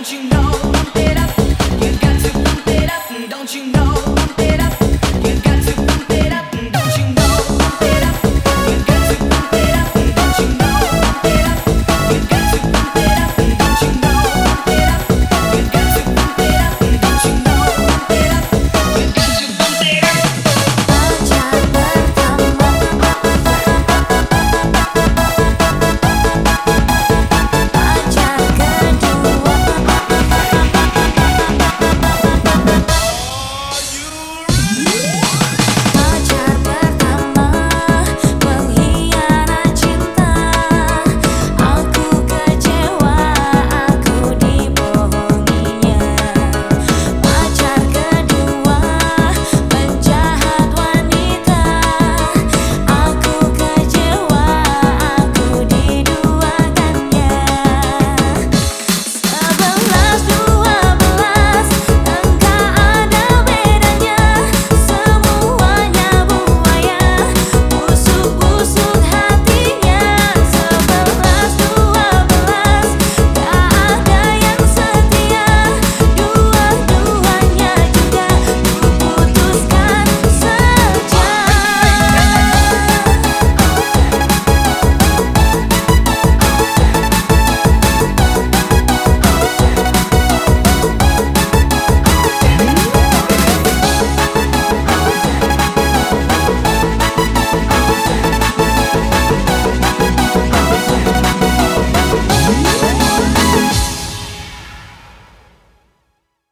爱情